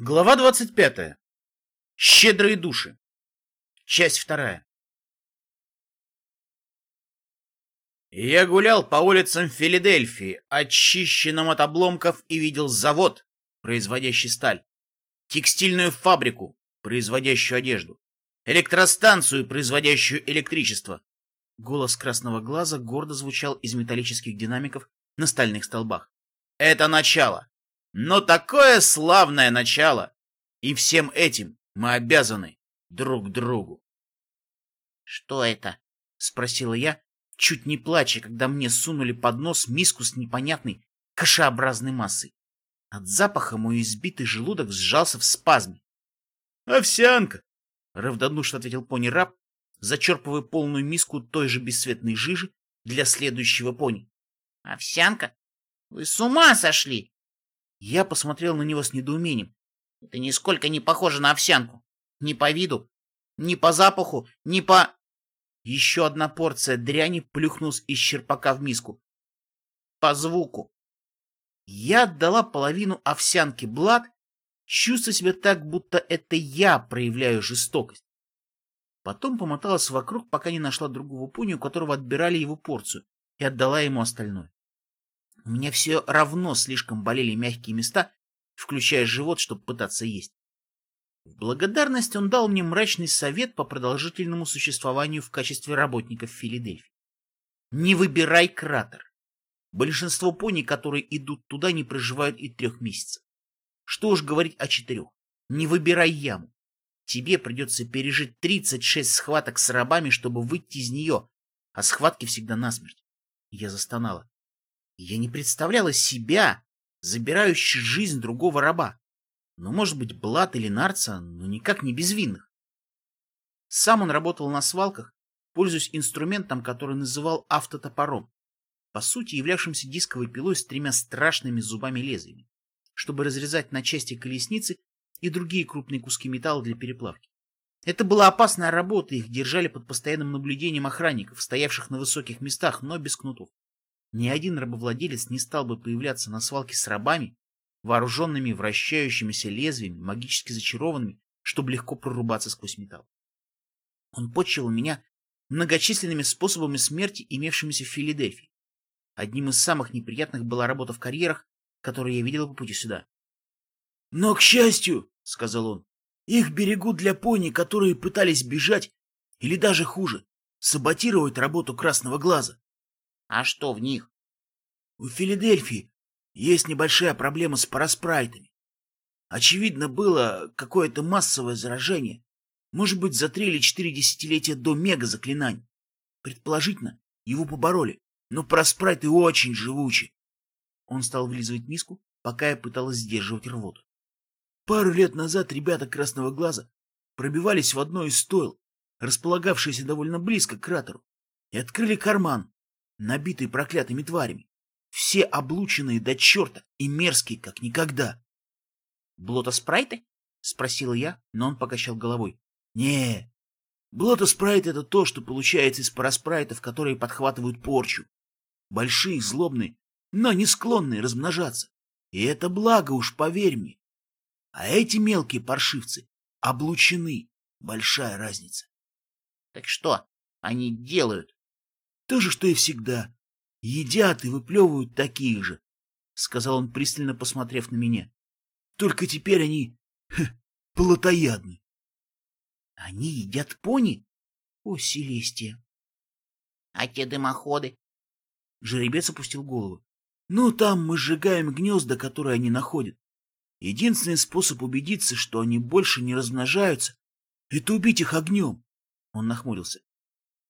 Глава 25. Щедрые души. Часть вторая. Я гулял по улицам Филадельфии, очищенным от обломков, и видел завод, производящий сталь, текстильную фабрику, производящую одежду, электростанцию, производящую электричество. Голос красного глаза гордо звучал из металлических динамиков на стальных столбах. Это начало. Но такое славное начало! И всем этим мы обязаны друг другу. — Что это? — спросила я, чуть не плача, когда мне сунули под нос миску с непонятной кашеобразной массой. От запаха мой избитый желудок сжался в спазме. — Овсянка! — равнодушно ответил пони-раб, зачерпывая полную миску той же бесцветной жижи для следующего пони. — Овсянка? Вы с ума сошли! Я посмотрел на него с недоумением. Это нисколько не похоже на овсянку. Ни по виду, ни по запаху, ни по... Еще одна порция дряни плюхнулась из черпака в миску. По звуку. Я отдала половину овсянки Блад, чувствуя себя так, будто это я проявляю жестокость. Потом помоталась вокруг, пока не нашла другого пони, у которого отбирали его порцию, и отдала ему остальное. У меня все равно слишком болели мягкие места, включая живот, чтобы пытаться есть. В благодарность он дал мне мрачный совет по продолжительному существованию в качестве работника в Филадельфии. Не выбирай кратер. Большинство пони, которые идут туда, не проживают и трех месяцев. Что уж говорить о четырех. Не выбирай яму. Тебе придется пережить 36 схваток с рабами, чтобы выйти из нее, а схватки всегда насмерть. Я застонала. Я не представляла себя, забирающей жизнь другого раба. Ну, может быть, Блат или Нарца, но никак не безвинных. Сам он работал на свалках, пользуясь инструментом, который называл автотопором, по сути являвшимся дисковой пилой с тремя страшными зубами-лезвиями, чтобы разрезать на части колесницы и другие крупные куски металла для переплавки. Это была опасная работа, их держали под постоянным наблюдением охранников, стоявших на высоких местах, но без кнутов. Ни один рабовладелец не стал бы появляться на свалке с рабами, вооруженными вращающимися лезвиями, магически зачарованными, чтобы легко прорубаться сквозь металл. Он почивал меня многочисленными способами смерти, имевшимися в Филадельфии. Одним из самых неприятных была работа в карьерах, которые я видел по пути сюда. — Но, к счастью, — сказал он, — их берегут для пони, которые пытались бежать, или даже хуже, саботировать работу красного глаза. А что в них? У Филадельфии есть небольшая проблема с параспрайтами. Очевидно, было какое-то массовое заражение. Может быть, за три или четыре десятилетия до мега-заклинаний. Предположительно, его побороли, но параспрайты очень живучи. Он стал вылизывать миску, пока я пыталась сдерживать рвоту. Пару лет назад ребята Красного Глаза пробивались в одно из стойл, располагавшееся довольно близко к кратеру, и открыли карман, набитый проклятыми тварями. Все облученные до черта и мерзкие, как никогда. — Блотоспрайты? — спросила я, но он покачал головой. — Не, блотоспрайт — это то, что получается из параспрайтов, которые подхватывают порчу. Большие, злобные, но не склонные размножаться. И это благо уж, поверь мне. А эти мелкие паршивцы облучены. Большая разница. — Так что они делают? То же, что и всегда. Едят и выплевывают такие же, — сказал он, пристально посмотрев на меня. Только теперь они ха, плотоядны. Они едят пони? О, Селестия! А те дымоходы? Жеребец опустил голову. Ну, там мы сжигаем гнезда, которые они находят. Единственный способ убедиться, что они больше не размножаются, это убить их огнем. Он нахмурился.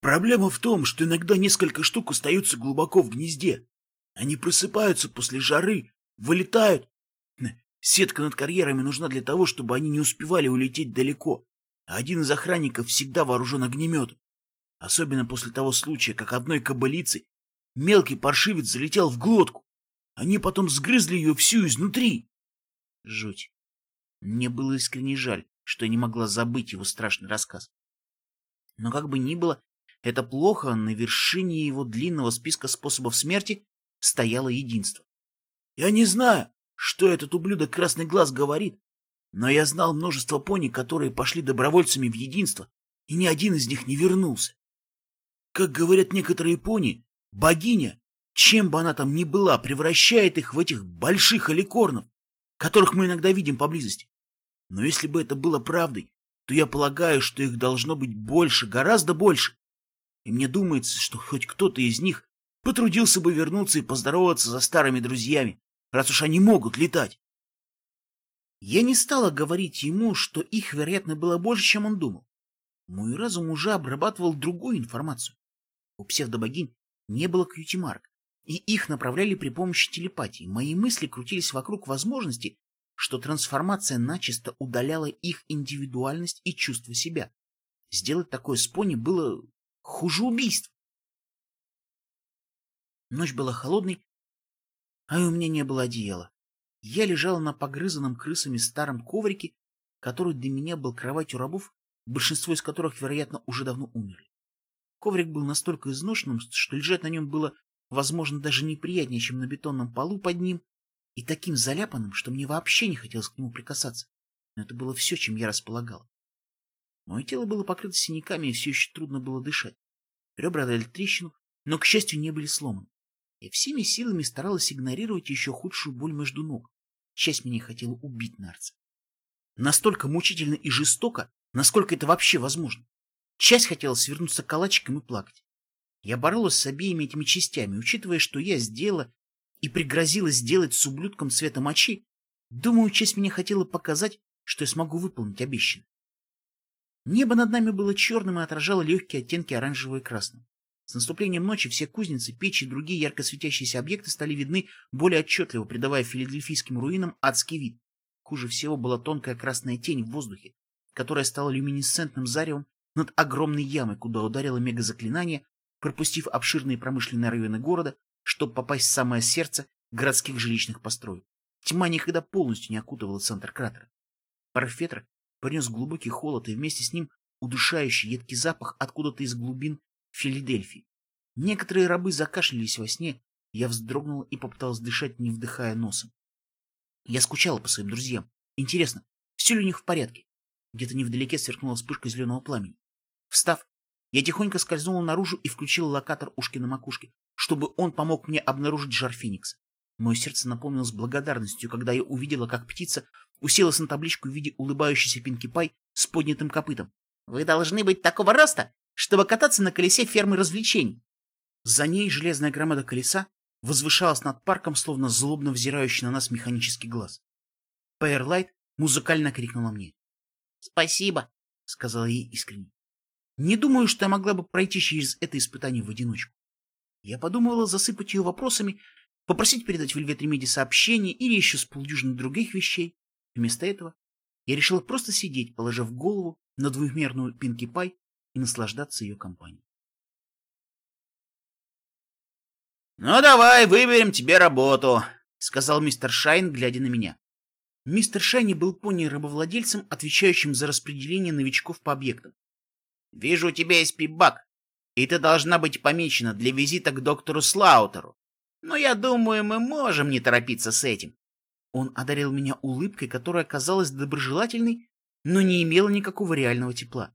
Проблема в том, что иногда несколько штук остаются глубоко в гнезде. Они просыпаются после жары, вылетают. Сетка над карьерами нужна для того, чтобы они не успевали улететь далеко. А один из охранников всегда вооружен огнеметом. Особенно после того случая, как одной кобылицы мелкий паршивец залетел в глотку. Они потом сгрызли ее всю изнутри. Жуть. Мне было искренне жаль, что я не могла забыть его страшный рассказ. Но как бы ни было, это плохо, на вершине его длинного списка способов смерти стояло единство. Я не знаю, что этот ублюдок Красный Глаз говорит, Но я знал множество пони, которые пошли добровольцами в единство, и ни один из них не вернулся. Как говорят некоторые пони, богиня, чем бы она там ни была, превращает их в этих больших аликорнов, которых мы иногда видим поблизости. Но если бы это было правдой, то я полагаю, что их должно быть больше, гораздо больше. И мне думается, что хоть кто-то из них потрудился бы вернуться и поздороваться за старыми друзьями, раз уж они могут летать. Я не стала говорить ему, что их, вероятно, было больше, чем он думал. Мой разум уже обрабатывал другую информацию. У псевдобогинь не было кьюти-марк, и их направляли при помощи телепатии. Мои мысли крутились вокруг возможности, что трансформация начисто удаляла их индивидуальность и чувство себя. Сделать такое с пони было хуже убийств. Ночь была холодной, а у меня не было одеяла. Я лежала на погрызанном крысами старом коврике, который для меня был кроватью рабов, большинство из которых, вероятно, уже давно умерли. Коврик был настолько изношенным, что лежать на нем было, возможно, даже неприятнее, чем на бетонном полу под ним, и таким заляпанным, что мне вообще не хотелось к нему прикасаться. Но это было все, чем я располагала. Мое тело было покрыто синяками, и все еще трудно было дышать. Ребра дали трещину, но, к счастью, не были сломаны. Я всеми силами старалась игнорировать еще худшую боль между ног. Часть меня хотела убить Нарца. Настолько мучительно и жестоко, насколько это вообще возможно. Часть хотела свернуться калачиком и плакать. Я боролась с обеими этими частями, учитывая, что я сделала и пригрозила сделать с ублюдком цвета мочи. Думаю, часть меня хотела показать, что я смогу выполнить обещанное. Небо над нами было черным и отражало легкие оттенки оранжевого и красного. С наступлением ночи все кузницы, печи и другие ярко светящиеся объекты стали видны более отчетливо, придавая филадельфийским руинам адский вид. Хуже всего была тонкая красная тень в воздухе, которая стала люминесцентным заревом над огромной ямой, куда ударило мегазаклинание, пропустив обширные промышленные районы города, чтобы попасть в самое сердце городских жилищных построек. Тьма никогда полностью не окутывала центр кратера. Порыв принес глубокий холод и вместе с ним удушающий едкий запах откуда-то из глубин Филадельфии. Некоторые рабы закашлялись во сне, я вздрогнула и попыталась дышать, не вдыхая носом. Я скучала по своим друзьям. Интересно, все ли у них в порядке? Где-то невдалеке сверкнула вспышка зеленого пламени. Встав, я тихонько скользнула наружу и включила локатор ушки на макушке, чтобы он помог мне обнаружить жар Феникса. Мое сердце наполнилось благодарностью, когда я увидела, как птица уселась на табличку в виде улыбающейся Пинки Пай с поднятым копытом. «Вы должны быть такого роста, чтобы кататься на колесе фермы развлечений. За ней железная громада колеса возвышалась над парком, словно злобно взирающий на нас механический глаз. Пайерлайт музыкально крикнула мне. — Спасибо, — сказала ей искренне. Не думаю, что я могла бы пройти через это испытание в одиночку. Я подумывала засыпать ее вопросами, попросить передать Вельвет Ремеди сообщение или еще с полдюжины других вещей. Вместо этого я решила просто сидеть, положив голову на двухмерную Пинки Пай и наслаждаться ее компанией. «Ну, давай, выберем тебе работу», — сказал мистер Шайн, глядя на меня. Мистер Шайни был пони-рабовладельцем, отвечающим за распределение новичков по объектам. «Вижу, у тебя есть пип-бак, и ты должна быть помечена для визита к доктору Слаутеру. Но я думаю, мы можем не торопиться с этим». Он одарил меня улыбкой, которая казалась доброжелательной, но не имела никакого реального тепла.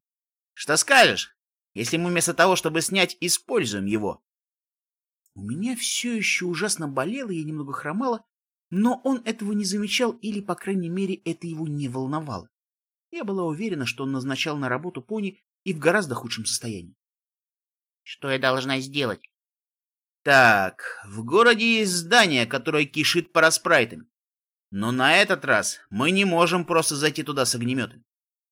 Что скажешь, если мы вместо того, чтобы снять, используем его? У меня все еще ужасно болело, я немного хромала, но он этого не замечал или, по крайней мере, это его не волновало. Я была уверена, что он назначал на работу пони и в гораздо худшем состоянии. Что я должна сделать? Так, в городе есть здание, которое кишит параспрайтами. Но на этот раз мы не можем просто зайти туда с огнеметами.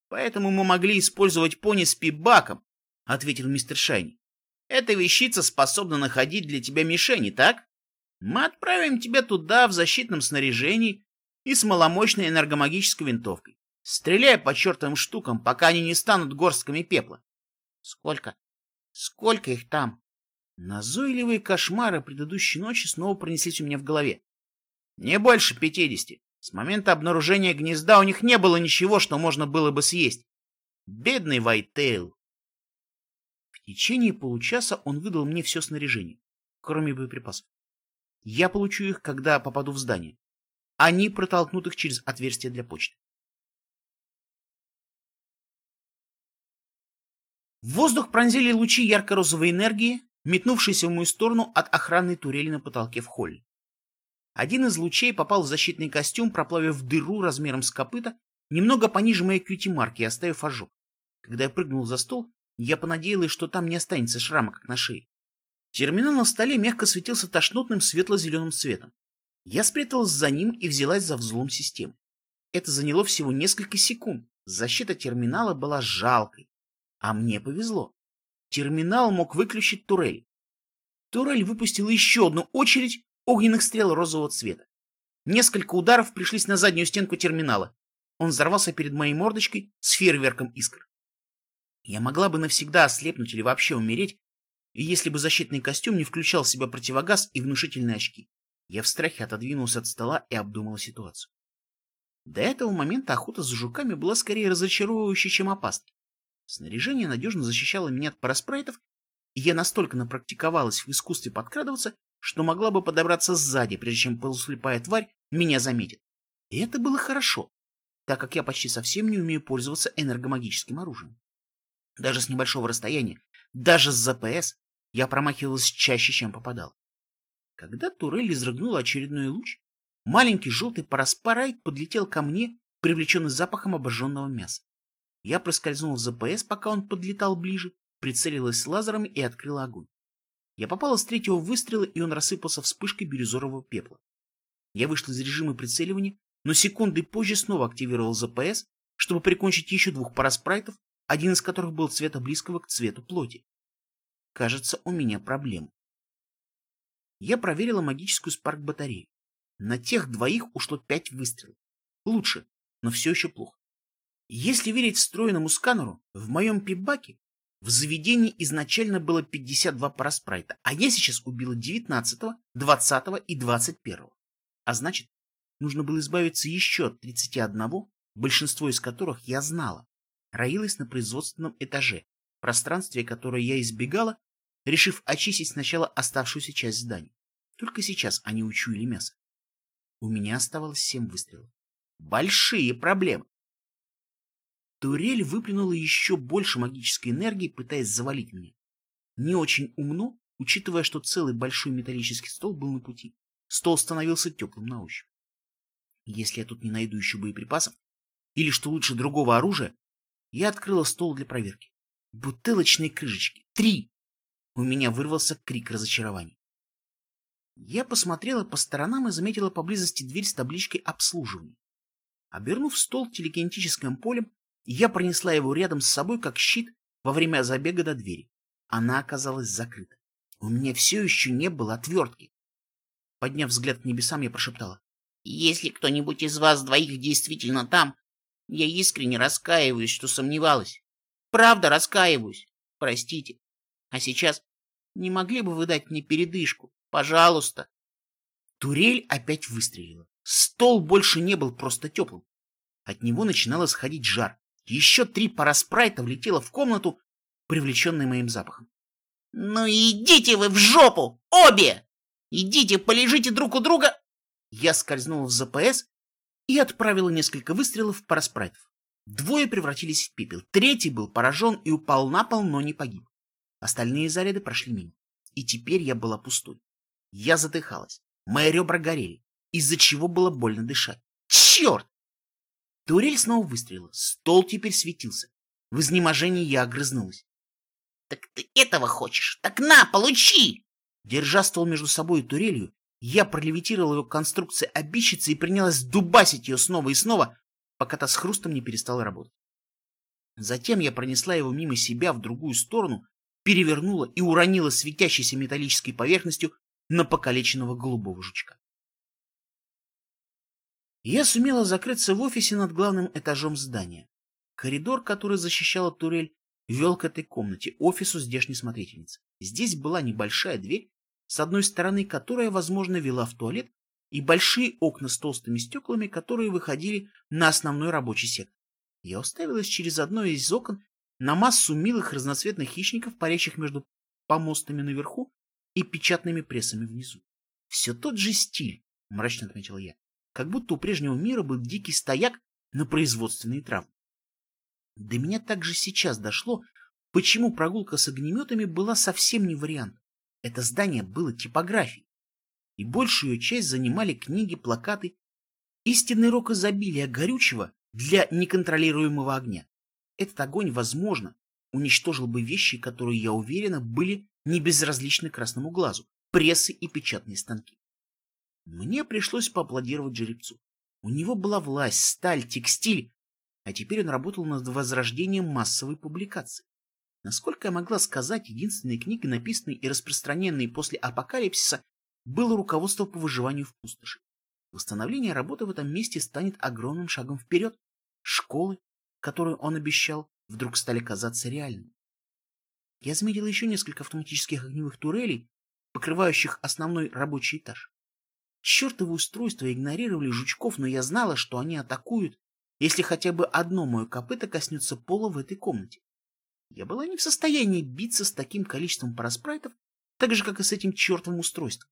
Поэтому мы могли использовать пони с пибаком, — ответил мистер Шайни. Эта вещица способна находить для тебя мишени, так? Мы отправим тебя туда в защитном снаряжении и с маломощной энергомагической винтовкой. Стреляй по чертовым штукам, пока они не станут горстками пепла. Сколько? Сколько их там? Назойливые кошмары предыдущей ночи снова пронеслись у меня в голове. Не больше пятидесяти. С момента обнаружения гнезда у них не было ничего, что можно было бы съесть. Бедный Вайтейл. В течение получаса он выдал мне все снаряжение, кроме боеприпасов. Я получу их, когда попаду в здание. Они протолкнут их через отверстие для почты. В воздух пронзили лучи ярко-розовой энергии, метнувшиеся в мою сторону от охранной турели на потолке в холле. Один из лучей попал в защитный костюм, проплавив дыру размером с копыта, немного пониже моей кьюти-марки и оставив ожог. Когда я прыгнул за стол, я понадеялась, что там не останется шрама, как на шее. Терминал на столе мягко светился тошнотным светло-зеленым цветом. Я спряталась за ним и взялась за взлом системы. Это заняло всего несколько секунд. Защита терминала была жалкой. А мне повезло. Терминал мог выключить турель. Турель выпустила еще одну очередь огненных стрел розового цвета. Несколько ударов пришлись на заднюю стенку терминала. Он взорвался перед моей мордочкой с фейерверком искр. Я могла бы навсегда ослепнуть или вообще умереть, если бы защитный костюм не включал в себя противогаз и внушительные очки. Я в страхе отодвинулся от стола и обдумал ситуацию. До этого момента охота за жуками была скорее разочаровывающей, чем опасной. Снаряжение надежно защищало меня от параспрайтов, и я настолько напрактиковалась в искусстве подкрадываться, что могла бы подобраться сзади, прежде чем полуслепая тварь меня заметит. И это было хорошо, так как я почти совсем не умею пользоваться энергомагическим оружием. Даже с небольшого расстояния, даже с ЗПС, я промахивалась чаще, чем попадал. Когда турель изрыгнула очередной луч, маленький желтый параспарайт подлетел ко мне, привлеченный запахом обожженного мяса. Я проскользнул в ЗПС, пока он подлетал ближе, прицелилась с лазером и открыла огонь. Я попала с третьего выстрела, и он рассыпался вспышкой бирюзового пепла. Я вышла из режима прицеливания, но секунды позже снова активировал ЗПС, чтобы прикончить еще двух параспрайтов, один из которых был цвета близкого к цвету плоти. Кажется, у меня проблема. Я проверила магическую спарк-батарею. На тех двоих ушло пять выстрелов. Лучше, но все еще плохо. Если верить встроенному сканеру, в моем пибаке в заведении изначально было 52 параспрайта, а я сейчас убила 19, 20 и 21. А значит, нужно было избавиться еще от 31, большинство из которых я знала, роилось на производственном этаже, пространстве, которое я избегала, решив очистить сначала оставшуюся часть здания. Только сейчас они учуяли мясо. У меня оставалось семь выстрелов. Большие проблемы. Турель выплюнула еще больше магической энергии, пытаясь завалить меня. Не очень умно, учитывая, что целый большой металлический стол был на пути. Стол становился теплым на ощупь. Если я тут не найду еще боеприпасов, или, что лучше, другого оружия, я открыла стол для проверки. Бутылочные крышечки. Три! У меня вырвался крик разочарования. Я посмотрела по сторонам и заметила поблизости дверь с табличкой «Обслуживание». Обернув стол телекинетическим полем, я пронесла его рядом с собой, как щит, во время забега до двери. Она оказалась закрыта. У меня все еще не было отвертки. Подняв взгляд к небесам, я прошептала. «Если кто-нибудь из вас двоих действительно там, я искренне раскаиваюсь, что сомневалась. Правда раскаиваюсь. Простите. А сейчас не могли бы вы дать мне передышку? Пожалуйста. Турель опять выстрелила. Стол больше не был просто теплым. От него начинало сходить жар. Еще три пара спрайта влетело в комнату, привлеченной моим запахом. «Ну идите вы в жопу! Обе! Идите, полежите друг у друга!» Я скользнул в ЗПС и отправила несколько выстрелов в параспрайтов. Двое превратились в пепел, третий был поражен и упал на пол, но не погиб. Остальные заряды прошли мимо. И теперь я была пустой. Я задыхалась. Мои ребра горели, из-за чего было больно дышать. Черт! Турель снова выстрелила. Стол теперь светился. В изнеможении я огрызнулась. «Так ты этого хочешь? Так на, получи!» Держа стол между собой и турелью, я пролевитировал его конструкции обидчицы и принялась дубасить ее снова и снова, пока та с хрустом не перестала работать. Затем я пронесла его мимо себя в другую сторону, перевернула и уронила светящейся металлической поверхностью на покалеченного голубого жучка. Я сумела закрыться в офисе над главным этажом здания. Коридор, который защищала турель, вел к этой комнате, офису здешней смотрительницы. Здесь была небольшая дверь, с одной стороны которая, возможно, вела в туалет, и большие окна с толстыми стеклами, которые выходили на основной рабочий сектор. Я уставилась через одно из окон на массу милых разноцветных хищников, парящих между помостами наверху и печатными прессами внизу. Все тот же стиль, мрачно отметил я как будто у прежнего мира был дикий стояк на производственные травмы. До меня также сейчас дошло, почему прогулка с огнеметами была совсем не вариант. Это здание было типографией, и большую часть занимали книги, плакаты. Истинный рок изобилия горючего для неконтролируемого огня. Этот огонь, возможно, уничтожил бы вещи, которые, я уверена, были не безразличны красному глазу, прессы и печатные станки. Мне пришлось поаплодировать жеребцу. У него была власть, сталь, текстиль, а теперь он работал над возрождением массовой публикации. Насколько я могла сказать, единственной книгой, написанной и распространенной после апокалипсиса, было руководство по выживанию в пустоши. Восстановление работы в этом месте станет огромным шагом вперед. Школы, которую он обещал, вдруг стали казаться реальными. Я заметила еще несколько автоматических огневых турелей, покрывающих основной рабочий этаж. Чертовы устройства игнорировали жучков, но я знала, что они атакуют, если хотя бы одно мое копыто коснется пола в этой комнате. Я была не в состоянии биться с таким количеством параспрайтов, так же, как и с этим чертовым устройством.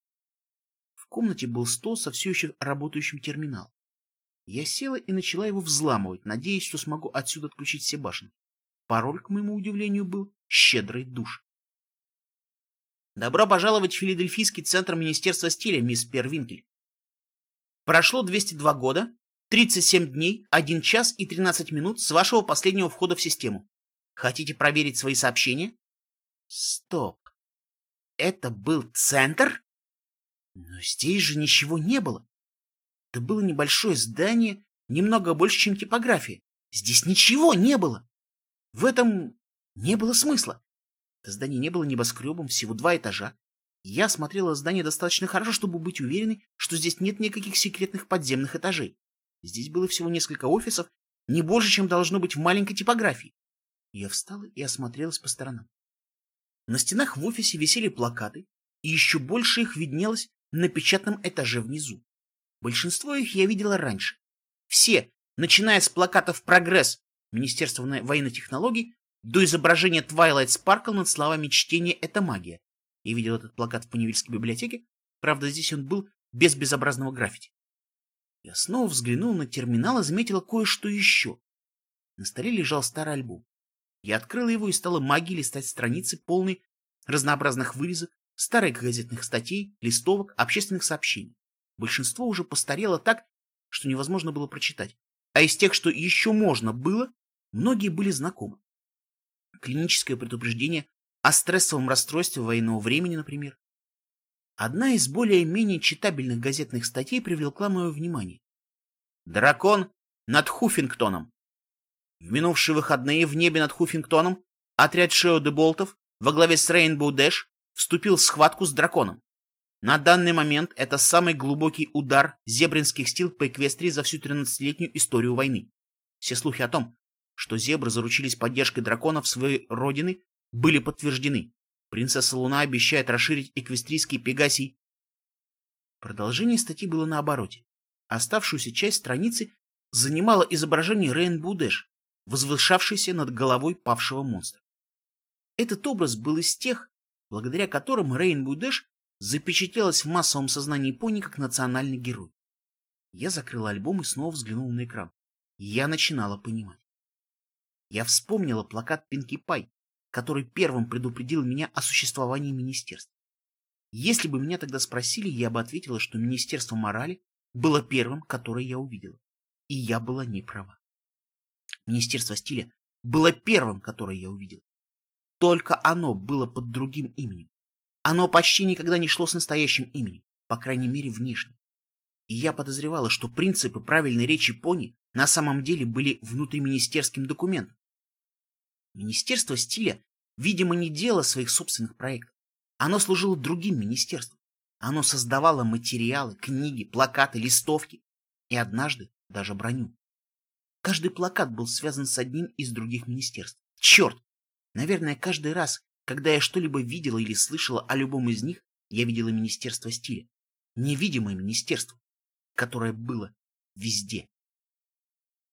В комнате был стол со все еще работающим терминалом. Я села и начала его взламывать, надеясь, что смогу отсюда отключить все башни. Пароль, к моему удивлению, был «Щедрый душ». Добро пожаловать в Филадельфийский центр Министерства стиля, мисс Первинкель. Прошло 202 года, 37 дней, 1 час и 13 минут с вашего последнего входа в систему. Хотите проверить свои сообщения? Стоп. Это был центр? Но здесь же ничего не было. Это было небольшое здание, немного больше, чем типография. Здесь ничего не было. В этом не было смысла. Это здание не было небоскребом, всего два этажа. Я смотрела здание достаточно хорошо, чтобы быть уверенной, что здесь нет никаких секретных подземных этажей. Здесь было всего несколько офисов, не больше, чем должно быть в маленькой типографии. Я встала и осмотрелась по сторонам. На стенах в офисе висели плакаты, и еще больше их виднелось на печатном этаже внизу. Большинство их я видела раньше. Все, начиная с плакатов «Прогресс» Министерства военных технологий до изображения Twilight Sparkle над словами «Чтение — это магия». Я видел этот плакат в Паневильской библиотеке, правда, здесь он был без безобразного граффити. Я снова взглянул на терминал и заметила кое-что еще. На столе лежал старый альбом. Я открыла его и стала магией листать страницы, полные разнообразных вырезок, старых газетных статей, листовок, общественных сообщений. Большинство уже постарело так, что невозможно было прочитать. А из тех, что еще можно было, многие были знакомы. Клиническое предупреждение о стрессовом расстройстве военного времени, например. Одна из более-менее читабельных газетных статей привлекла мое внимание. Дракон над Хуффингтоном. В минувшие выходные в небе над Хуффингтоном отряд Шео де Болтов во главе с Рейнбоу Дэш вступил в схватку с драконом. На данный момент это самый глубокий удар зебринских стил по Эквестрии за всю 13-летнюю историю войны. Все слухи о том, что зебры заручились поддержкой драконов своей родины, были подтверждены. Принцесса Луна обещает расширить эквестрийский пегасий. Продолжение статьи было на обороте. Оставшуюся часть страницы занимало изображение Рейнбоу Дэш, возвышавшейся над головой павшего монстра. Этот образ был из тех, благодаря которым Рейнбоу Дэш запечатлелась в массовом сознании пони как национальный герой. Я закрыл альбом и снова взглянул на экран. Я начинала понимать. Я вспомнила плакат Пинки Пай, который первым предупредил меня о существовании министерства. Если бы меня тогда спросили, я бы ответила, что Министерство морали было первым, которое я увидела. И я была не права. Министерство стиля было первым, которое я увидела. Только оно было под другим именем. Оно почти никогда не шло с настоящим именем, по крайней мере внешне. И я подозревала, что принципы правильной речи пони на самом деле были внутриминистерским документом. Министерство стиля, видимо, не делало своих собственных проектов. Оно служило другим министерствам. Оно создавало материалы, книги, плакаты, листовки и однажды даже броню. Каждый плакат был связан с одним из других министерств. Черт! Наверное, каждый раз, когда я что-либо видела или слышала о любом из них, я видела Министерство стиля. Невидимое министерство, которое было везде.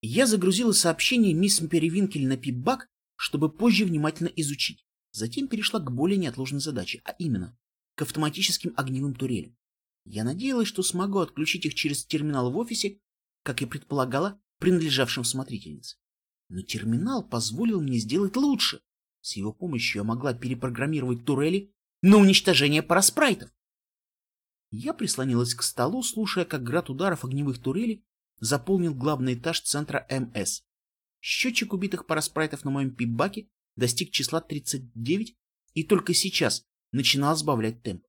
Я загрузила сообщение мисс Перевинкель на пипбак чтобы позже внимательно изучить. Затем перешла к более неотложной задаче, а именно к автоматическим огневым турелям. Я надеялась, что смогу отключить их через терминал в офисе, как и предполагала, принадлежавшим смотрительнице. Но терминал позволил мне сделать лучше. С его помощью я могла перепрограммировать турели на уничтожение параспрайтов. Я прислонилась к столу, слушая, как град ударов огневых турелей заполнил главный этаж центра МС. Счетчик убитых параспрайтов на моем пип-баке достиг числа 39 и только сейчас начинал сбавлять темп.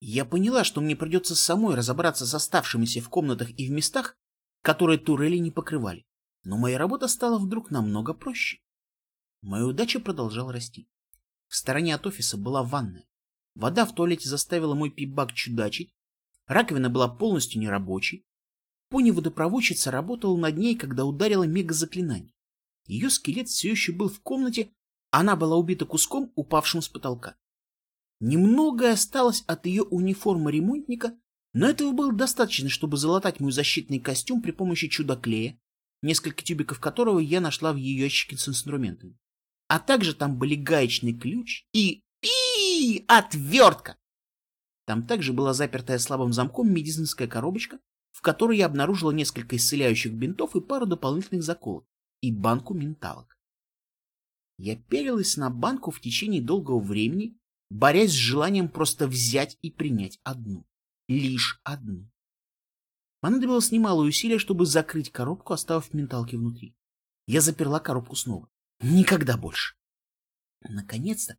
Я поняла, что мне придется самой разобраться с оставшимися в комнатах и в местах, которые турели не покрывали. Но моя работа стала вдруг намного проще. Моя удача продолжала расти. В стороне от офиса была ванная. Вода в туалете заставила мой пип-бак чудачить, раковина была полностью нерабочей. Пони-водопроводчица работала над ней, когда ударила мега-заклинание. Ее скелет все еще был в комнате, она была убита куском, упавшим с потолка. Немногое осталось от ее униформы ремонтника, но этого было достаточно, чтобы залатать мой защитный костюм при помощи чудо-клея, несколько тюбиков которого я нашла в ее ящике с инструментами. А также там были гаечный ключ и... и отвертка! Там также была запертая слабым замком медицинская коробочка, в которой я обнаружила несколько исцеляющих бинтов и пару дополнительных заколок, и банку менталок. Я пялилась на банку в течение долгого времени, борясь с желанием просто взять и принять одну. Лишь одну. Понадобилось немалое усилие, чтобы закрыть коробку, оставив менталки внутри. Я заперла коробку снова. Никогда больше. Наконец-то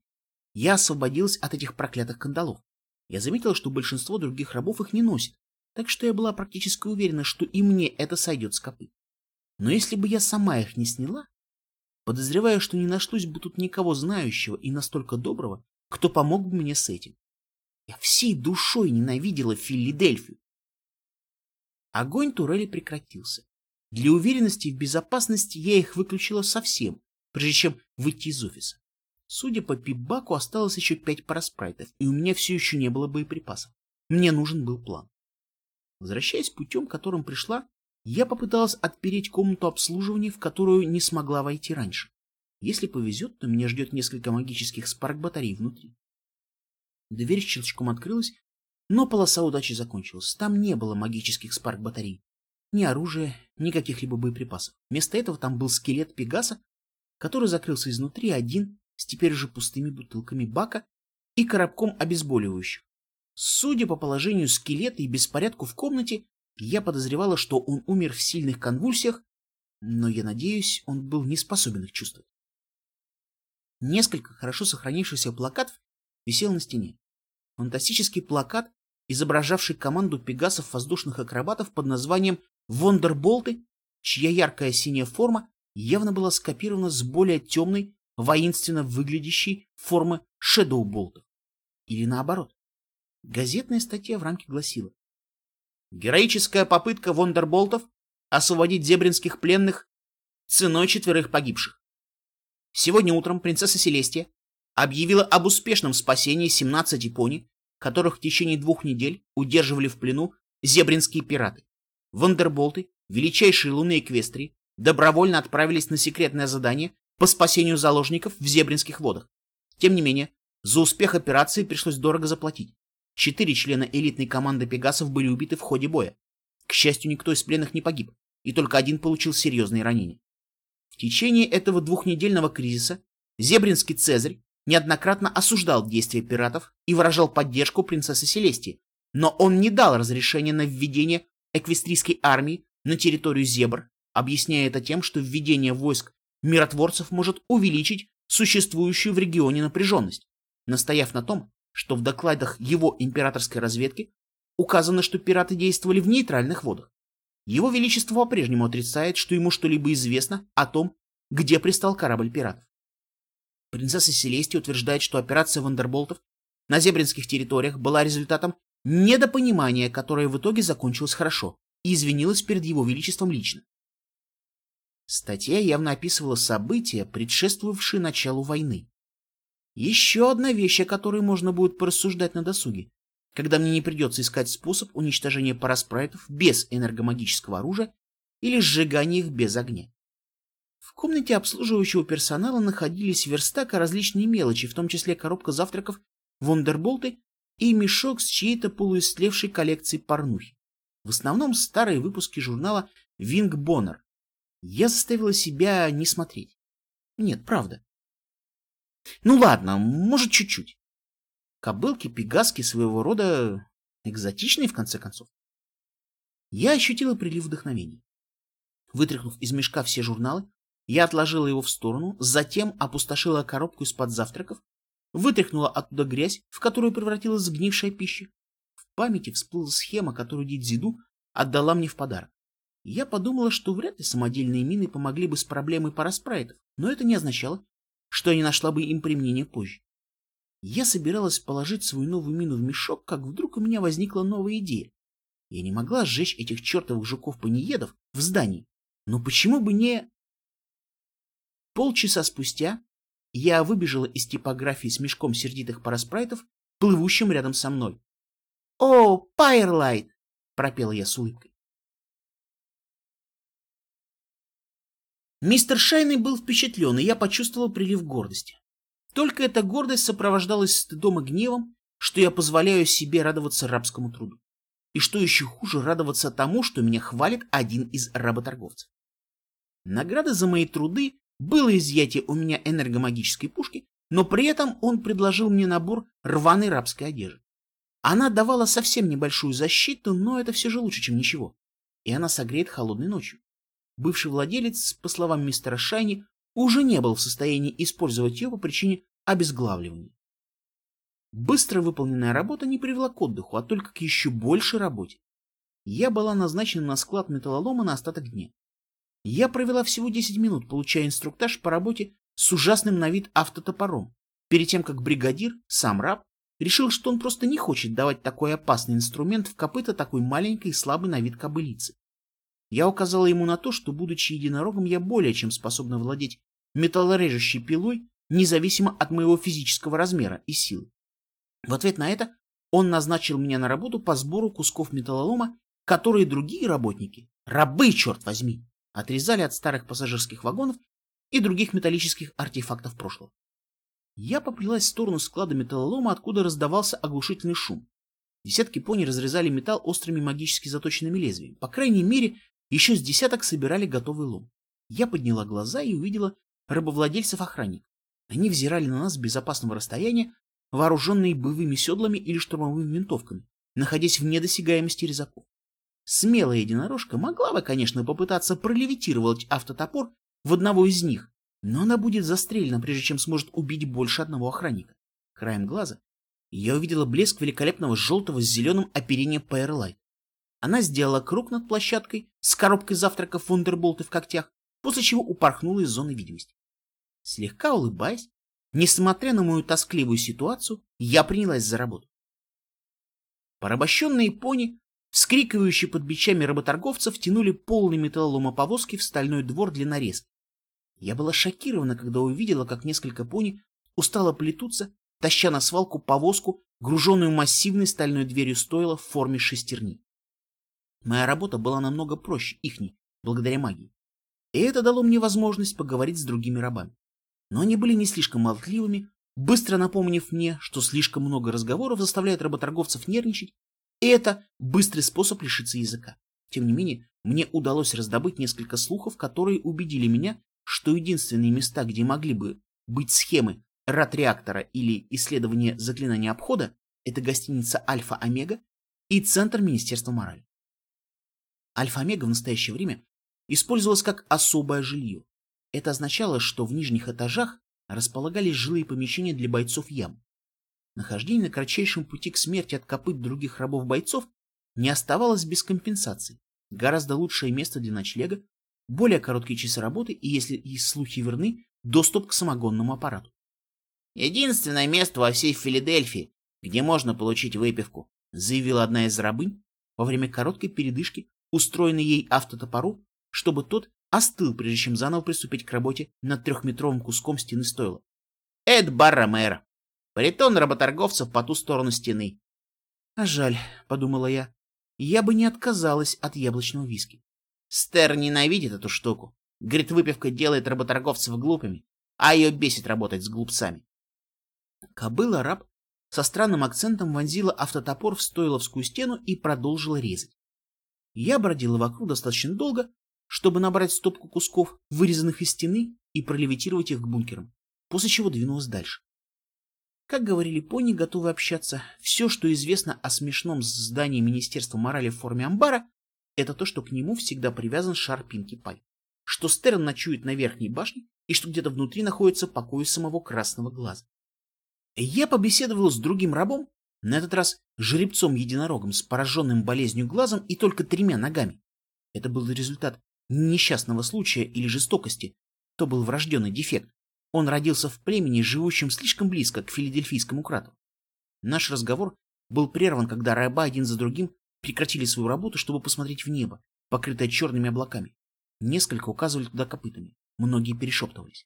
я освободилась от этих проклятых кандалов. Я заметила, что большинство других рабов их не носит, так что я была практически уверена, что и мне это сойдет с копыт. Но если бы я сама их не сняла, подозреваю, что не нашлось бы тут никого знающего и настолько доброго, кто помог бы мне с этим. Я всей душой ненавидела Филадельфию. Огонь турели прекратился. Для уверенности в безопасности я их выключила совсем, прежде чем выйти из офиса. Судя по пипбаку, осталось еще пять параспрайтов, и у меня все еще не было боеприпасов. Мне нужен был план. Возвращаясь путем, которым пришла, я попыталась отпереть комнату обслуживания, в которую не смогла войти раньше. Если повезет, то меня ждет несколько магических спарк-батарей внутри. Дверь щелчком открылась, но полоса удачи закончилась. Там не было магических спарк-батарей. Ни оружия, ни каких-либо боеприпасов. Вместо этого там был скелет Пегаса, который закрылся изнутри один с теперь уже пустыми бутылками бака и коробком обезболивающих. Судя по положению скелета и беспорядку в комнате, я подозревала, что он умер в сильных конвульсиях, но я надеюсь, он был не способен их чувствовать. Несколько хорошо сохранившихся плакатов висел на стене. Фантастический плакат, изображавший команду пегасов воздушных акробатов под названием «Вондерболты», чья яркая синяя форма явно была скопирована с более темной, воинственно выглядящей формы шедоуболтов. Или наоборот. Газетная статья в рамке гласила «Героическая попытка Вондерболтов освободить зебринских пленных ценой четверых погибших. Сегодня утром принцесса Селестия объявила об успешном спасении 17 пони, которых в течение двух недель удерживали в плену зебринские пираты. Вандерболты, величайшие луны Эквестрии, добровольно отправились на секретное задание по спасению заложников в зебринских водах. Тем не менее, за успех операции пришлось дорого заплатить. Четыре члена элитной команды Пегасов были убиты в ходе боя. К счастью, никто из пленных не погиб, и только один получил серьезные ранения. В течение этого двухнедельного кризиса Зебринский Цезарь неоднократно осуждал действия пиратов и выражал поддержку принцессы Селестии, но он не дал разрешения на введение эквестрийской армии на территорию Зебр, объясняя это тем, что введение войск миротворцев может увеличить существующую в регионе напряженность, настояв на том, что в докладах его императорской разведки указано, что пираты действовали в нейтральных водах. Его Величество по-прежнему отрицает, что ему что-либо известно о том, где пристал корабль пиратов. Принцесса Селестия утверждает, что операция Вандерболтов на зебринских территориях была результатом недопонимания, которое в итоге закончилось хорошо, и извинилась перед его величеством лично. Статья явно описывала события, предшествовавшие началу войны. Еще одна вещь, о которой можно будет порассуждать на досуге когда мне не придется искать способ уничтожения параспрайтов без энергомагического оружия или сжигания их без огня. В комнате обслуживающего персонала находились верстак и различные мелочи, в том числе коробка завтраков, вундерболты и мешок с чьей-то полуистлевшей коллекцией порнухи. В основном старые выпуски журнала «Винг Боннер». Я заставила себя не смотреть. Нет, правда. Ну ладно, может, чуть-чуть. Кобылки, пегаски своего рода экзотичные, в конце концов. Я ощутила прилив вдохновения. Вытряхнув из мешка все журналы, я отложила его в сторону, затем опустошила коробку из-под завтраков, вытряхнула оттуда грязь, в которую превратилась сгнившая пища. В памяти всплыла схема, которую Дидзиду отдала мне в подарок. Я подумала, что вряд ли самодельные мины помогли бы с проблемой параспрайтов, но это не означало, что я не нашла бы им применение позже. Я собиралась положить свою новую мину в мешок, как вдруг у меня возникла новая идея. Я не могла сжечь этих чертовых жуков-понеедов в здании, но почему бы не... Полчаса спустя я выбежала из типографии с мешком сердитых параспрайтов, плывущим рядом со мной. «О, Пайрлайт!» — пропела я с улыбкой. Мистер Шайный был впечатлен, и я почувствовал прилив гордости. Только эта гордость сопровождалась стыдом и гневом, что я позволяю себе радоваться рабскому труду. И что еще хуже, радоваться тому, что меня хвалит один из работорговцев. Награда за мои труды было изъятие у меня энергомагической пушки, но при этом он предложил мне набор рваной рабской одежды. Она давала совсем небольшую защиту, но это все же лучше, чем ничего. И она согреет холодной ночью. Бывший владелец, по словам мистера Шайни, уже не был в состоянии использовать ее по причине обезглавливания. Быстро выполненная работа не привела к отдыху, а только к еще большей работе. Я была назначена на склад металлолома на остаток дня. Я провела всего 10 минут, получая инструктаж по работе с ужасным на вид автотопором, перед тем, как бригадир, сам раб, решил, что он просто не хочет давать такой опасный инструмент в копыта такой маленькой и слабой на вид кобылицы. Я указала ему на то, что, будучи единорогом, я более чем способна владеть металлорежущей пилой, независимо от моего физического размера и силы. В ответ на это он назначил меня на работу по сбору кусков металлолома, которые другие работники, рабы, черт возьми, отрезали от старых пассажирских вагонов и других металлических артефактов прошлого. Я поплелась в сторону склада металлолома, откуда раздавался оглушительный шум. Десятки пони разрезали металл острыми магически заточенными лезвиями. По крайней мере, еще с десяток собирали готовый лом. Я подняла глаза и увидела рабовладельцев-охранников. Они взирали на нас с безопасного расстояния, вооруженные боевыми седлами или штурмовыми винтовками, находясь в недосягаемости резаков. Смелая единорожка могла бы, конечно, попытаться пролевитировать автотопор в одного из них, но она будет застрелена, прежде чем сможет убить больше одного охранника. Краем глаза я увидела блеск великолепного желтого с зеленым оперения Пайерлайт. Она сделала круг над площадкой с коробкой завтраков вундерболты в когтях, после чего упорхнула из зоны видимости. Слегка улыбаясь, несмотря на мою тоскливую ситуацию, я принялась за работу. Порабощенные пони Вскрикивающие под бичами работорговцев тянули полный металлолома повозки в стальной двор для нарезки. Я была шокирована, когда увидела, как несколько пони устало плетутся, таща на свалку повозку, груженную массивной стальной дверью стойла в форме шестерни. Моя работа была намного проще ихней, благодаря магии. И это дало мне возможность поговорить с другими рабами. Но они были не слишком молчаливыми, быстро напомнив мне, что слишком много разговоров заставляет работорговцев нервничать и это быстрый способ лишиться языка. Тем не менее, мне удалось раздобыть несколько слухов, которые убедили меня, что единственные места, где могли бы быть схемы рад-реактора или исследование заклинания обхода, это гостиница Альфа-Омега и Центр Министерства морали. Альфа-Омега в настоящее время использовалась как особое жилье. Это означало, что в нижних этажах располагались жилые помещения для бойцов ям. Нахождение на кратчайшем пути к смерти от копыт других рабов-бойцов не оставалось без компенсации. Гораздо лучшее место для ночлега, более короткие часы работы и, если и слухи верны, доступ к самогонному аппарату. «Единственное место во всей Филадельфии, где можно получить выпивку», заявила одна из рабынь во время короткой передышки, устроенной ей автотопору, чтобы тот остыл, прежде чем заново приступить к работе над трехметровым куском стены стойла. «Эд Барра мэра». Притон работорговцев по ту сторону стены. А жаль, подумала я, я бы не отказалась от яблочного виски. Стер ненавидит эту штуку. Говорит, выпивка делает работорговцев глупыми, а ее бесит работать с глупцами. Кобыла-раб со странным акцентом вонзила автотопор в стойловскую стену и продолжила резать. Я бродила вокруг достаточно долго, чтобы набрать стопку кусков, вырезанных из стены, и пролевитировать их к бункерам. после чего двинулась дальше. Как говорили пони, готовы общаться, все, что известно о смешном здании Министерства морали в форме амбара, это то, что к нему всегда привязан шар Пинки Пай, что Стерн ночует на верхней башне и что где-то внутри находится покой самого красного глаза. Я побеседовал с другим рабом, на этот раз жеребцом-единорогом с пораженным болезнью глазом и только тремя ногами. Это был результат несчастного случая или жестокости, то был врожденный дефект. Он родился в племени, живущем слишком близко к филадельфийскому кратеру. Наш разговор был прерван, когда раба один за другим прекратили свою работу, чтобы посмотреть в небо, покрытое черными облаками. Несколько указывали туда копытами, многие перешептывались.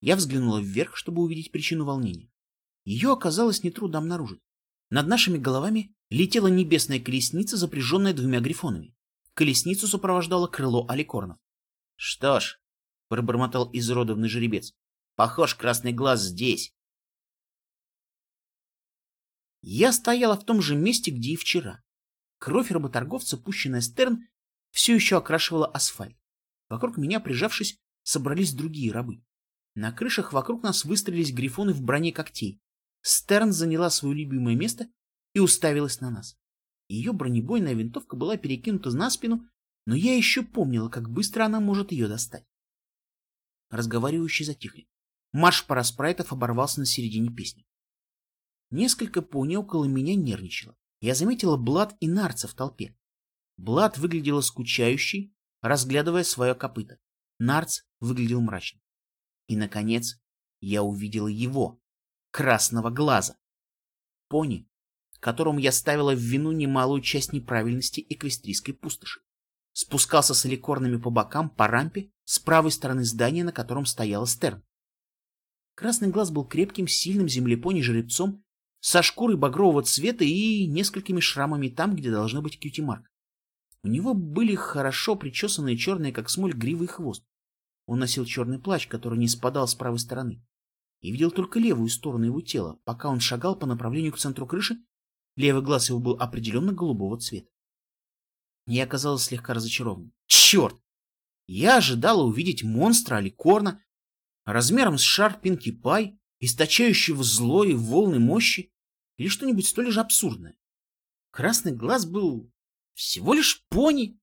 Я взглянула вверх, чтобы увидеть причину волнения. Ее оказалось нетрудно обнаружить. Над нашими головами летела небесная колесница, запряженная двумя грифонами. Колесницу сопровождало крыло аликорнов. — Что ж, — пробормотал изуродованный жеребец, — похож красный глаз здесь. Я стояла в том же месте, где и вчера. Кровь работорговца, пущенная Стерн, все еще окрашивала асфальт. Вокруг меня, прижавшись, собрались другие рабы. На крышах вокруг нас выстроились грифоны в броне когтей. Стерн заняла свое любимое место и уставилась на нас. Ее бронебойная винтовка была перекинута на спину, но я еще помнила, как быстро она может ее достать. Разговаривающие затихли. Марш параспрайтов оборвался на середине песни. Несколько пони около меня нервничало. Я заметила Блад и Нарца в толпе. Блад выглядела скучающей, разглядывая свое копыто. Нарц выглядел мрачно. И, наконец, я увидела его красного глаза. Пони, которому я ставила в вину немалую часть неправильности эквестрийской пустоши. Спускался с аликорнами по бокам по рампе с правой стороны здания, на котором стояла Стерн. Красный глаз был крепким, сильным землепони-жеребцом со шкурой багрового цвета и несколькими шрамами там, где должна быть кьюти-марк. У него были хорошо причесанные черные, как смоль, гривы и хвост. Он носил черный плащ, который не спадал с правой стороны и видел только левую сторону его тела, пока он шагал по направлению к центру крыши. Левый глаз его был определенно голубого цвета. Я оказалась слегка разочарован. Черт! Я ожидала увидеть монстра аликорна размером с шар Пинки Пай, источающего зло и волны мощи, или что-нибудь столь же абсурдное. Красный глаз был всего лишь пони.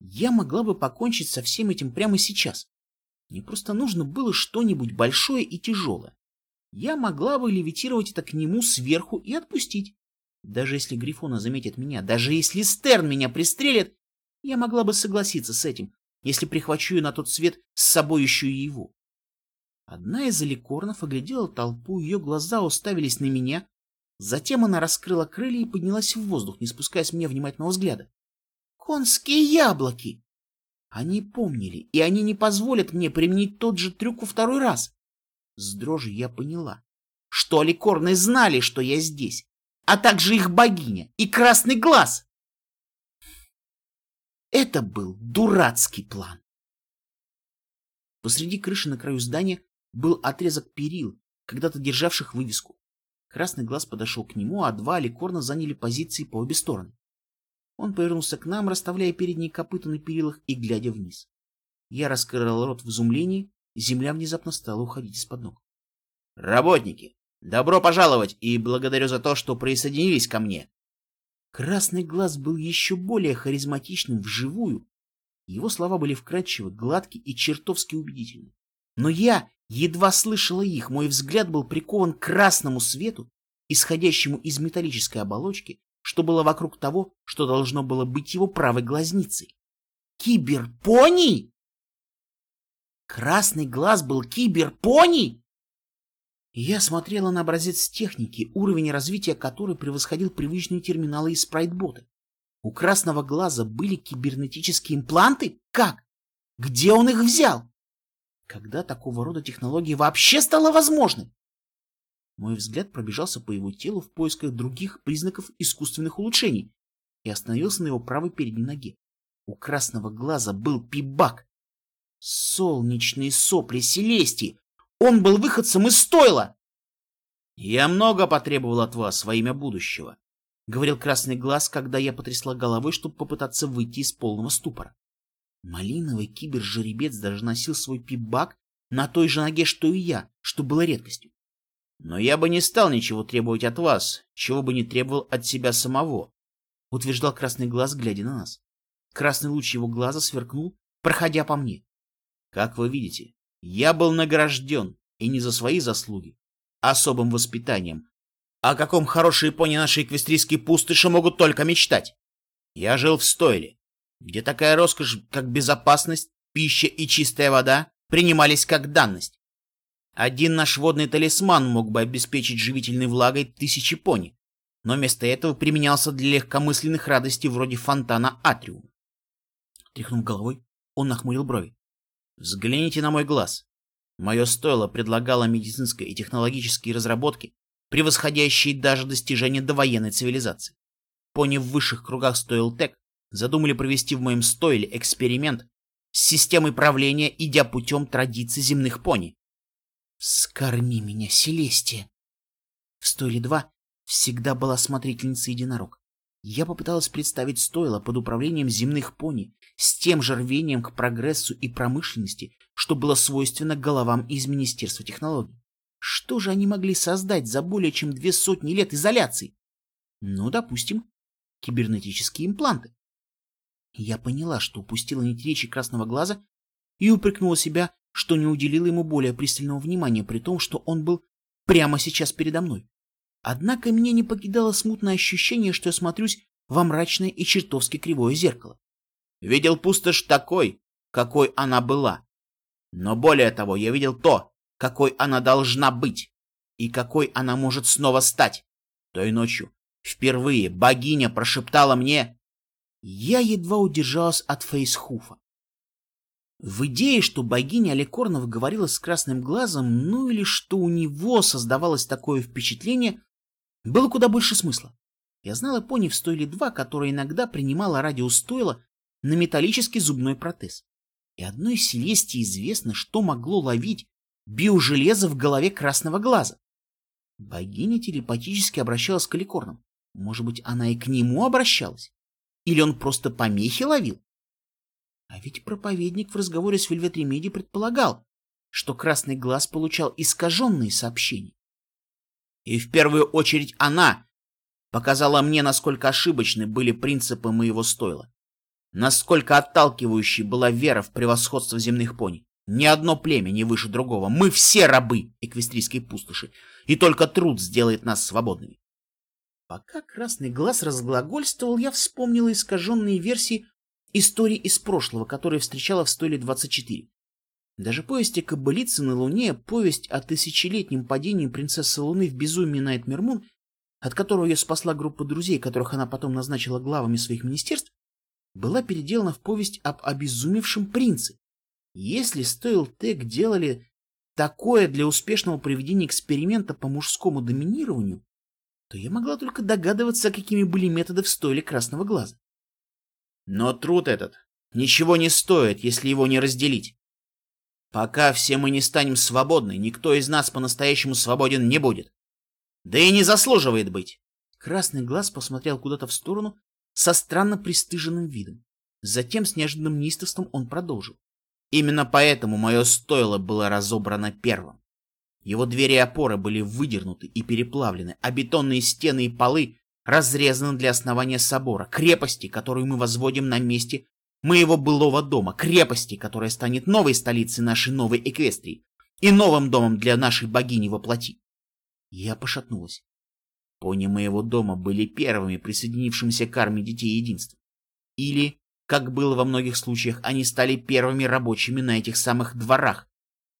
Я могла бы покончить со всем этим прямо сейчас. Мне просто нужно было что-нибудь большое и тяжелое. Я могла бы левитировать это к нему сверху и отпустить. Даже если Грифона заметит меня, даже если Стерн меня пристрелит, я могла бы согласиться с этим, если прихвачу на тот свет с собой еще и его. Одна из аликорнов оглядела толпу, ее глаза уставились на меня, затем она раскрыла крылья и поднялась в воздух, не спуская с меня внимательного взгляда. «Конские яблоки!» Они помнили, и они не позволят мне применить тот же трюк во второй раз. С дрожью я поняла, что аликорны знали, что я здесь, а также их богиня и красный глаз. Это был дурацкий план. Посреди крыши на краю здания был отрезок перил, когда-то державших вывеску. Красный глаз подошел к нему, а два аликорна заняли позиции по обе стороны. Он повернулся к нам, расставляя передние копыта на перилах и глядя вниз. Я раскрыл рот в изумлении, земля внезапно стала уходить из-под ног. «Работники, добро пожаловать и благодарю за то, что присоединились ко мне!» Красный глаз был еще более харизматичным вживую. Его слова были вкрадчивы, гладкие и чертовски убедительны. Но я едва слышала их, мой взгляд был прикован к красному свету, исходящему из металлической оболочки, что было вокруг того, что должно было быть его правой глазницей. Киберпони? Красный глаз был киберпони? Я смотрела на образец техники, уровень развития которой превосходил привычные терминалы из спрайтбота. У красного глаза были кибернетические импланты? Как? Где он их взял? Когда такого рода технологии вообще стало возможной? Мой взгляд пробежался по его телу в поисках других признаков искусственных улучшений и остановился на его правой передней ноге. У красного глаза был пибак. Солнечные сопли Селестии! Он был выходцем из стойла! «Я много потребовал от вас во имя будущего», — говорил красный глаз, когда я потрясла головой, чтобы попытаться выйти из полного ступора. Малиновый кибер-жеребец даже носил свой пибак на той же ноге, что и я, что было редкостью. Но я бы не стал ничего требовать от вас, чего бы не требовал от себя самого, — утверждал красный глаз, глядя на нас. Красный луч его глаза сверкнул, проходя по мне. Как вы видите, я был награжден, и не за свои заслуги, а особым воспитанием, о каком хорошие пони нашей эквестрийской пустоши могут только мечтать. Я жил в стойле, где такая роскошь, как безопасность, пища и чистая вода, принимались как данность. Один наш водный талисман мог бы обеспечить живительной влагой тысячи пони, но вместо этого применялся для легкомысленных радостей вроде фонтана Атриум. Тряхнув головой, он нахмурил брови. Взгляните на мой глаз. Мое стойло предлагало медицинские и технологические разработки, превосходящие даже достижения довоенной цивилизации. Пони в высших кругах стоил Тек задумали провести в моем стойле эксперимент с системой правления, идя путем традиций земных пони. «Скорми меня, Селестия!» В стойле 2 всегда была смотрительница единорог. Я попыталась представить стойло под управлением земных пони с тем же рвением к прогрессу и промышленности, что было свойственно головам из Министерства технологий. Что же они могли создать за более чем две сотни лет изоляции? Ну, допустим, кибернетические импланты. Я поняла, что упустила нить речи красного глаза и упрекнула себя, что не уделила ему более пристального внимания, при том, что он был прямо сейчас передо мной. Однако меня не покидало смутное ощущение, что я смотрюсь во мрачное и чертовски кривое зеркало. Видел пустошь такой, какой она была. Но более того, я видел то, какой она должна быть и какой она может снова стать. Той ночью впервые богиня прошептала мне я едва удержалась от фейсхуфа. В идее, что богиня Аликорнова говорила с красным глазом, ну или что у него создавалось такое впечатление, было куда больше смысла. Я знала пони в стойле 2, которая иногда принимала радиостойла на металлический зубной протез. И одной Селесте известно, что могло ловить биожелезо в голове красного глаза. Богиня телепатически обращалась к Аликорнам. Может быть, она и к нему обращалась? Или он просто помехи ловил? А ведь проповедник в разговоре с Вельвет Ремеди предполагал, что Красный Глаз получал искаженные сообщения. И в первую очередь она показала мне, насколько ошибочны были принципы моего стойла. Насколько отталкивающей была вера в превосходство земных пони. Ни одно племя не выше другого. Мы все рабы эквестрийской пустоши, и только труд сделает нас свободными. Пока Красный Глаз разглагольствовал, я вспомнила искаженные версии истории из прошлого, которые встречала в столе 24. Даже повесть о кобылице на Луне, повесть о тысячелетнем падении принцессы Луны в безумии Найтмермун, от которого ее спасла группа друзей, которых она потом назначила главами своих министерств, была переделана в повесть об обезумевшем принце. Если Стоил Тек делали такое для успешного проведения эксперимента по мужскому доминированию, то я могла только догадываться, какими были методы в стойле красного глаза. Но труд этот ничего не стоит, если его не разделить. Пока все мы не станем свободны, никто из нас по-настоящему свободен не будет. Да и не заслуживает быть. Красный глаз посмотрел куда-то в сторону со странно пристыженным видом. Затем с неожиданным неистовством он продолжил. Именно поэтому мое стойло было разобрано первым. Его двери и опоры были выдернуты и переплавлены, а бетонные стены и полы разрезаны для основания собора, крепости, которую мы возводим на месте моего былого дома, крепости, которая станет новой столицей нашей новой Эквестрии и новым домом для нашей богини во плоти. Я пошатнулась. Пони моего дома были первыми присоединившимися к армии детей единства. Или, как было во многих случаях, они стали первыми рабочими на этих самых дворах,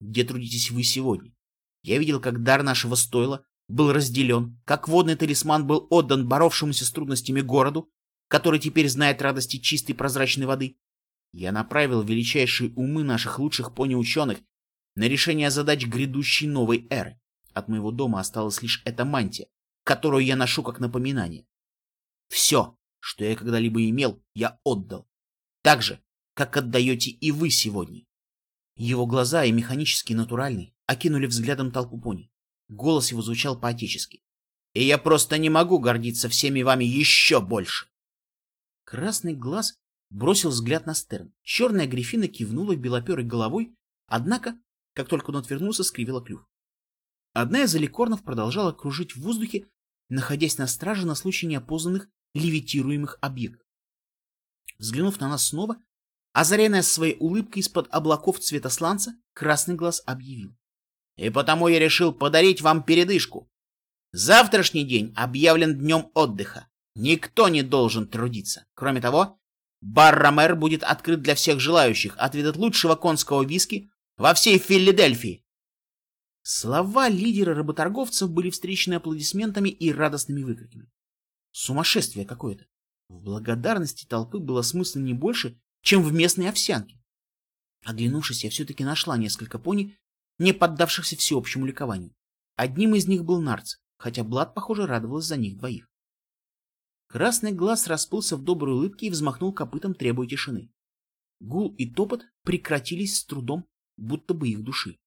где трудитесь вы сегодня. Я видел, как дар нашего стойла был разделен, как водный талисман был отдан боровшемуся с трудностями городу, который теперь знает радости чистой прозрачной воды. Я направил величайшие умы наших лучших пони-ученых на решение задач грядущей новой эры. От моего дома осталась лишь эта мантия, которую я ношу как напоминание. Все, что я когда-либо имел, я отдал. Так же, как отдаете и вы сегодня. Его глаза и механически натуральный окинули взглядом толпу пони. Голос его звучал по-отечески. «И я просто не могу гордиться всеми вами еще больше!» Красный глаз бросил взгляд на Стерн. Черная грифина кивнула белоперой головой, однако как только он отвернулся, скривила клюв. Одна из аликорнов продолжала кружить в воздухе, находясь на страже на случай неопознанных левитируемых объектов. Взглянув на нас снова, озаренная своей улыбкой из-под облаков цвета сланца, красный глаз объявил. И потому я решил подарить вам передышку. Завтрашний день объявлен днем отдыха. Никто не должен трудиться. Кроме того, бар Ромер будет открыт для всех желающих отведать лучшего конского виски во всей Филадельфии. Слова лидера работорговцев были встречены аплодисментами и радостными выкриками. Сумасшествие какое-то. В благодарности толпы было смысла не больше, чем в местной овсянке. Оглянувшись, я все-таки нашла несколько пони, не поддавшихся всеобщему ликованию. Одним из них был Нарц, хотя Блад, похоже, радовалась за них двоих. Красный глаз расплылся в доброй улыбке и взмахнул копытом, требуя тишины. Гул и топот прекратились с трудом, будто бы их души.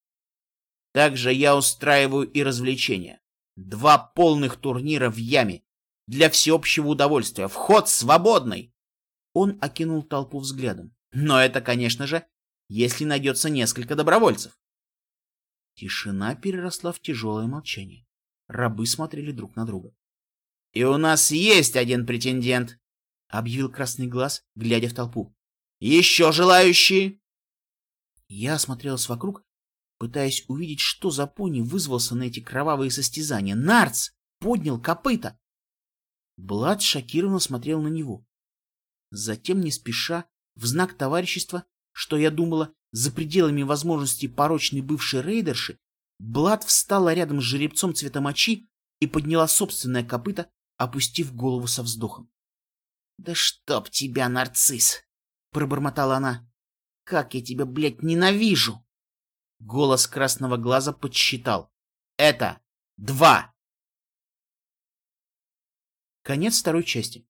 Также я устраиваю и развлечения. Два полных турнира в яме. Для всеобщего удовольствия. Вход свободный. Он окинул толпу взглядом. Но это, конечно же, если найдется несколько добровольцев. Тишина переросла в тяжелое молчание. Рабы смотрели друг на друга. — И у нас есть один претендент, — объявил Красный Глаз, глядя в толпу. — Еще желающие? Я осмотрелась вокруг, пытаясь увидеть, что за пони вызвался на эти кровавые состязания. Нарц поднял копыта. Блад шокированно смотрел на него. Затем, не спеша, в знак товарищества, что я думала, за пределами возможностей порочной бывшей рейдерши, Блад встала рядом с жеребцом цвета мочи и подняла собственное копыто, опустив голову со вздохом. — Да чтоб тебя, нарцисс! — пробормотала она. — Как я тебя, блядь, ненавижу! Голос красного глаза подсчитал. — Это два! Конец второй части.